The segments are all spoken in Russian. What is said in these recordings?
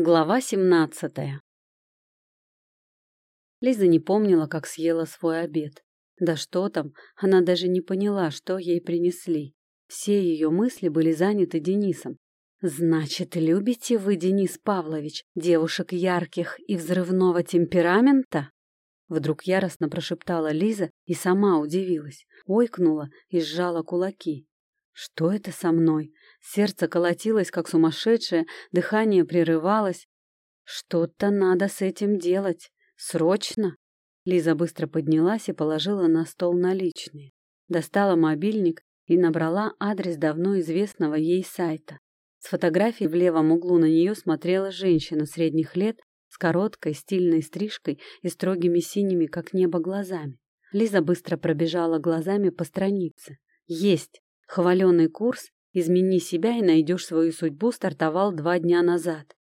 Глава семнадцатая Лиза не помнила, как съела свой обед. Да что там, она даже не поняла, что ей принесли. Все ее мысли были заняты Денисом. «Значит, любите вы, Денис Павлович, девушек ярких и взрывного темперамента?» Вдруг яростно прошептала Лиза и сама удивилась, ойкнула и сжала кулаки. «Что это со мной? Сердце колотилось, как сумасшедшее, дыхание прерывалось. Что-то надо с этим делать. Срочно. Лиза быстро поднялась и положила на стол наличные. Достала мобильник и набрала адрес давно известного ей сайта. С фотографией в левом углу на нее смотрела женщина средних лет с короткой стильной стрижкой и строгими синими, как небо, глазами. Лиза быстро пробежала глазами по странице. Есть! Хваленый курс «Измени себя и найдешь свою судьбу» стартовал два дня назад.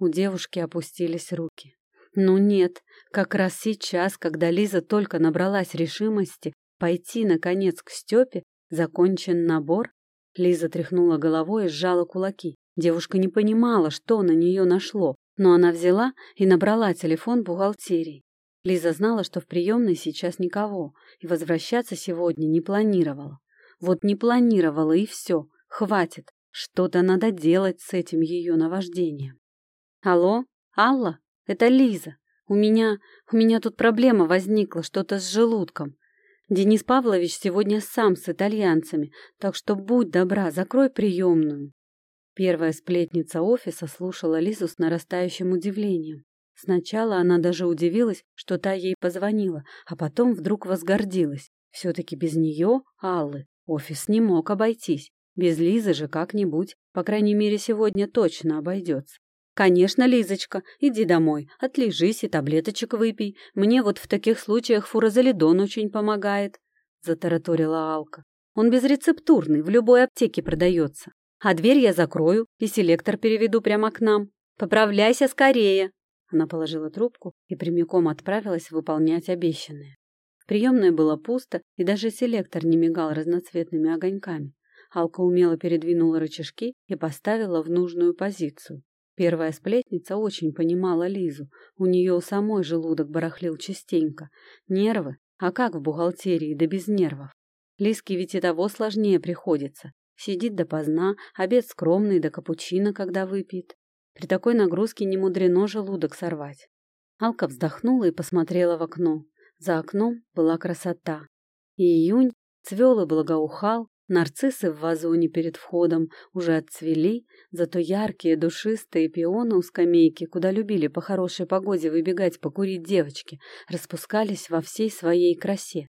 У девушки опустились руки. Ну нет, как раз сейчас, когда Лиза только набралась решимости пойти, наконец, к Степе, закончен набор. Лиза тряхнула головой и сжала кулаки. Девушка не понимала, что на нее нашло, но она взяла и набрала телефон бухгалтерии. Лиза знала, что в приемной сейчас никого, и возвращаться сегодня не планировала. Вот не планировала, и все. Хватит. Что-то надо делать с этим ее наваждением. Алло, Алла, это Лиза. У меня... у меня тут проблема возникла, что-то с желудком. Денис Павлович сегодня сам с итальянцами, так что будь добра, закрой приемную. Первая сплетница офиса слушала Лизу с нарастающим удивлением. Сначала она даже удивилась, что та ей позвонила, а потом вдруг возгордилась. Все-таки без нее, Аллы, офис не мог обойтись. Без Лизы же как-нибудь, по крайней мере, сегодня точно обойдется. «Конечно, Лизочка, иди домой, отлежись и таблеточек выпей. Мне вот в таких случаях фуразолидон очень помогает», — затараторила Алка. «Он безрецептурный, в любой аптеке продается. А дверь я закрою и селектор переведу прямо к нам. Поправляйся скорее!» Она положила трубку и прямиком отправилась выполнять обещанное. В приемной было пусто, и даже селектор не мигал разноцветными огоньками. Алка умело передвинула рычажки и поставила в нужную позицию. Первая сплетница очень понимала Лизу. У нее у самой желудок барахлил частенько. Нервы? А как в бухгалтерии, да без нервов? Лизке ведь и того сложнее приходится. Сидит допоздна, обед скромный, да капучино, когда выпьет. При такой нагрузке не мудрено желудок сорвать. Алка вздохнула и посмотрела в окно. За окном была красота. Июнь цвел и благоухал, Нарциссы в вазоне перед входом уже отцвели, зато яркие душистые пионы у скамейки, куда любили по хорошей погоде выбегать покурить девочки, распускались во всей своей красе.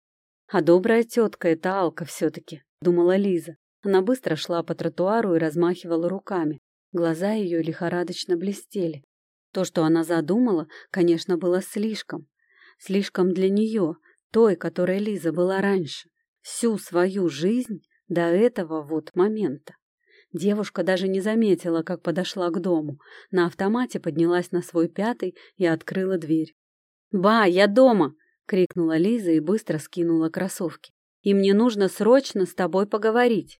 А добрая тетка — это Алка все-таки, думала Лиза. Она быстро шла по тротуару и размахивала руками. Глаза ее лихорадочно блестели. То, что она задумала, конечно, было слишком. Слишком для нее, той, которой Лиза была раньше. Всю свою жизнь до этого вот момента. Девушка даже не заметила, как подошла к дому. На автомате поднялась на свой пятый и открыла дверь. «Ба, я дома!» — крикнула Лиза и быстро скинула кроссовки. «И мне нужно срочно с тобой поговорить!»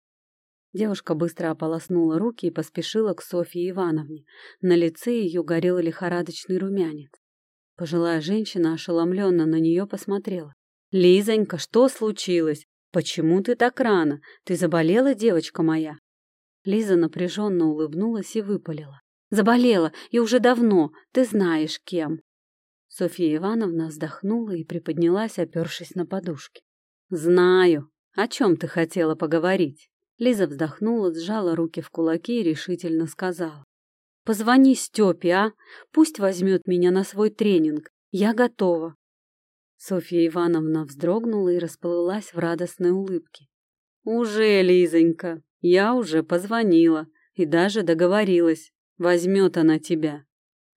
Девушка быстро ополоснула руки и поспешила к Софье Ивановне. На лице ее горел лихорадочный румянец. Пожилая женщина ошеломленно на нее посмотрела. «Лизонька, что случилось? «Почему ты так рано? Ты заболела, девочка моя?» Лиза напряженно улыбнулась и выпалила. «Заболела, и уже давно, ты знаешь, кем». Софья Ивановна вздохнула и приподнялась, опершись на подушке. «Знаю. О чем ты хотела поговорить?» Лиза вздохнула, сжала руки в кулаки и решительно сказала. «Позвони Степе, а? Пусть возьмет меня на свой тренинг. Я готова. Софья Ивановна вздрогнула и расплылась в радостной улыбке. «Уже, Лизонька, я уже позвонила и даже договорилась. Возьмет она тебя».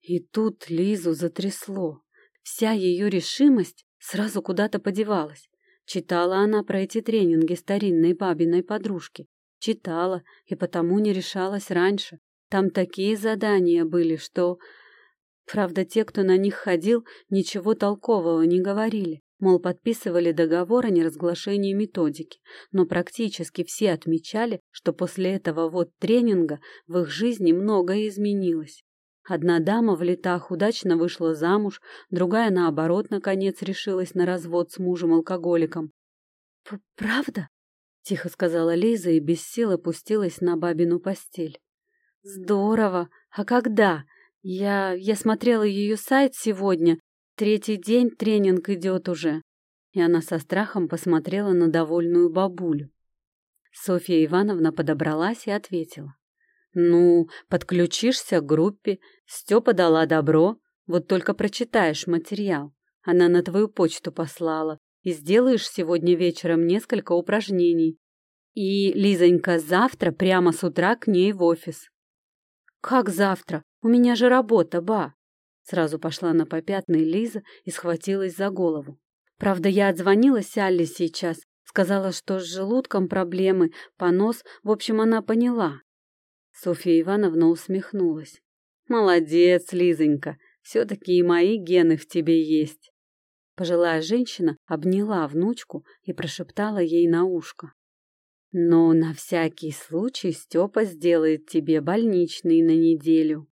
И тут Лизу затрясло. Вся ее решимость сразу куда-то подевалась. Читала она про эти тренинги старинной бабиной подружки. Читала и потому не решалась раньше. Там такие задания были, что Правда, те, кто на них ходил, ничего толкового не говорили. Мол, подписывали договор о неразглашении методики, но практически все отмечали, что после этого вот тренинга в их жизни многое изменилось. Одна дама в летах удачно вышла замуж, другая, наоборот, наконец решилась на развод с мужем-алкоголиком. «Правда?» — тихо сказала Лиза и без сил опустилась на бабину постель. «Здорово! А когда? Я... я смотрела ее сайт сегодня. Третий день тренинг идет уже». И она со страхом посмотрела на довольную бабулю. Софья Ивановна подобралась и ответила. «Ну, подключишься к группе. Степа дала добро. Вот только прочитаешь материал. Она на твою почту послала. И сделаешь сегодня вечером несколько упражнений. И, Лизонька, завтра прямо с утра к ней в офис». «Как завтра? У меня же работа, ба!» Сразу пошла на попятный Лиза и схватилась за голову. Правда, я отзвонилась Алле сейчас, сказала, что с желудком проблемы, понос, в общем, она поняла. Софья Ивановна усмехнулась. «Молодец, Лизонька, все-таки и мои гены в тебе есть». Пожилая женщина обняла внучку и прошептала ей на ушко. «Но на всякий случай Степа сделает тебе больничный на неделю».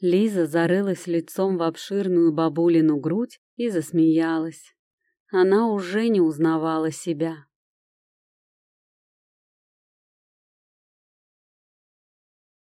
Лиза зарылась лицом в обширную бабулину грудь и засмеялась. Она уже не узнавала себя.